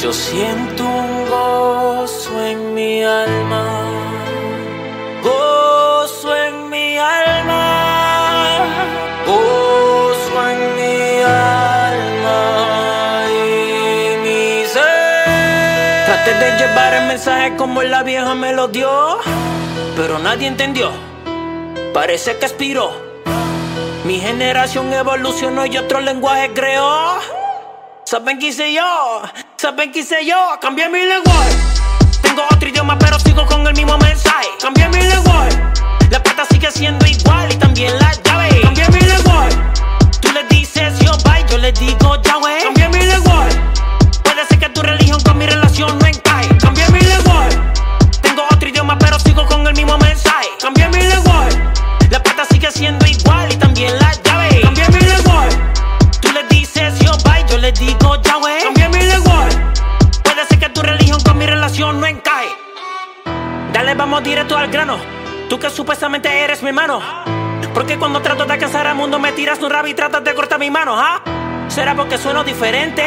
Yo siento un gozo en mi alma, gozo en mi alma, gozo en mi alma y mi ser. Traté de llevar el mensaje como la vieja me lo dio, pero nadie entendió. Parece que expiró. Mi generación evolucionó y otro lenguaje creó. ¿Saben qué hice yo? ¿Saben qué hice yo? Cambié mi lenguaje. Tengo otro idioma, pero sigo con el mismo mensaje. Cambié mi lenguaje. Dale, vamos directo al grano. Tú que supuestamente eres mi mano. Porque cuando trato de alcanzar al mundo me tiras un rabo y tratas de cortar mi mano, ¿ah? ¿Será porque sueno diferente?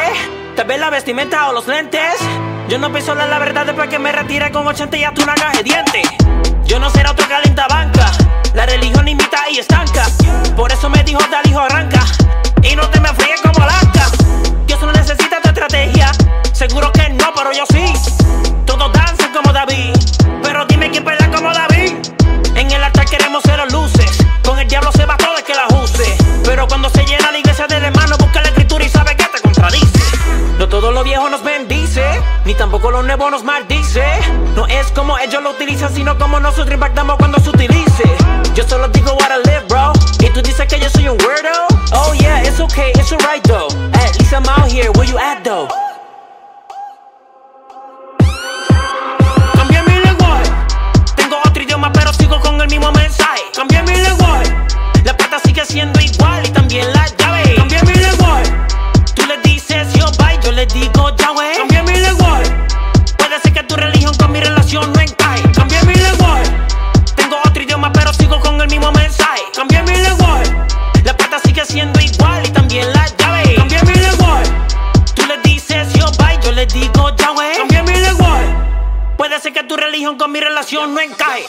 ¿Te ves la vestimenta o los lentes? Yo no pienso hablar la verdad después que me retire con 80 y hasta una caja de dientes. Yo no seré otro banca. La religión imita y estanca. Por eso me dijo, dale hijo, arranca. Y no te me fríes como Alaska. Dios no necesita tu estrategia. Seguro que no, pero yo sí. Ni tampoco lo nuevo nos maldice. No es como ellos lo utilizan, sino como nosotros impactamos cuando se utilice. Yo solo digo what I live, bro. Y tú dices que yo soy un weirdo. Oh yeah, it's okay, it's alright though. At least I'm out here, where you at though? Siendo igual y también la llave. Cambié mi lenguaje. Tú le dices yo bye, yo le digo Yahweh. Cambié mi lenguaje. Puede ser que tu religión con mi relación no encaje.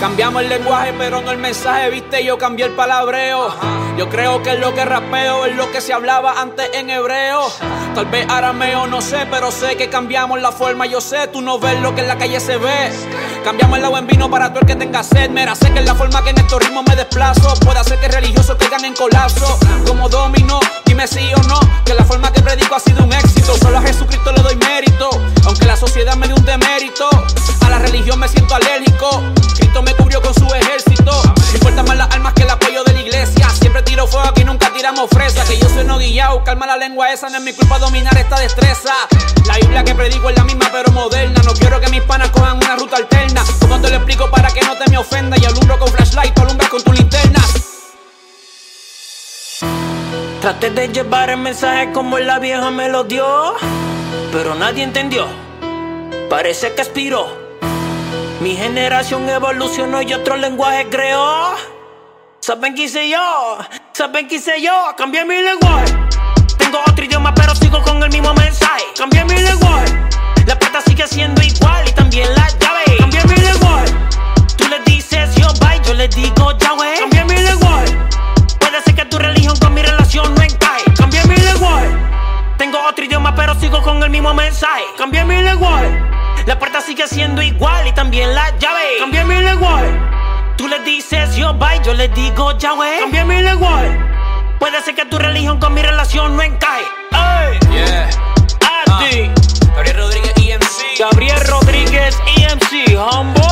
Cambiamos el lenguaje, pero no el mensaje, viste, yo cambié el palabreo. Yo creo que es lo que rapeo es lo que se hablaba antes en hebreo. Tal vez arameo, no sé, pero sé que cambiamos la forma. Yo sé, tú no ves lo que en la calle se ve. Cambiamos el agua en vino para todo el que tenga sed. Mira, sé que es la forma que en estos ritmos me desplazo. Puede hacer que religiosos caigan en colapso. Como domino, dime sí o no. Que la forma que predico ha sido un éxito. Solo a Jesucristo le doy mérito. Aunque la sociedad me dé un demérito. A la religión me siento alérgico. Cristo me cubrió con su ejército. No importa más las almas que el apoyo de la iglesia. Siempre tiro fuego aquí, nunca tiramos fresa. Que yo soy no guillao. Calma la lengua esa, no es mi culpa dominar esta destreza. La Biblia que predico es la misma, pero moderna. No quiero que mis panas cojan una ruta alterna. ¿Cómo te lo explico para que no te me ofenda? Y alumbro con flashlight, tú alumbras con tu linterna. Traté de llevar el mensaje como la vieja me lo dio, pero nadie entendió. Parece que expiró. Mi generación evolucionó y otro lenguaje creó. ¿Saben qué hice yo? ¿Saben qué hice yo? Cambié mi lenguaje. Tengo otro idioma, pero sigo con el mismo mensaje. Cambié mi lenguaje. La puerta sigue siendo igual y también la llave. Cambié mi lenguaje. Tú le dices yo bye, yo le digo Yahweh. Cambié mi lenguaje. Puede ser que tu religión con mi relación no encaje. Cambié mi lenguaje. Tengo otro idioma, pero sigo con el mismo mensaje. Cambié mi lenguaje. La puerta sigue siendo igual y también la llave. Cambié mi lenguaje. Tú le dices yo bye, yo le digo Yahweh. Cambié mi lenguaje. Puede ser que tu religión con mi relación no encaje. Ey, Yeah. a ti. Gabriel Rodríguez, EMC. Gabriel Rodríguez, EMC. Anti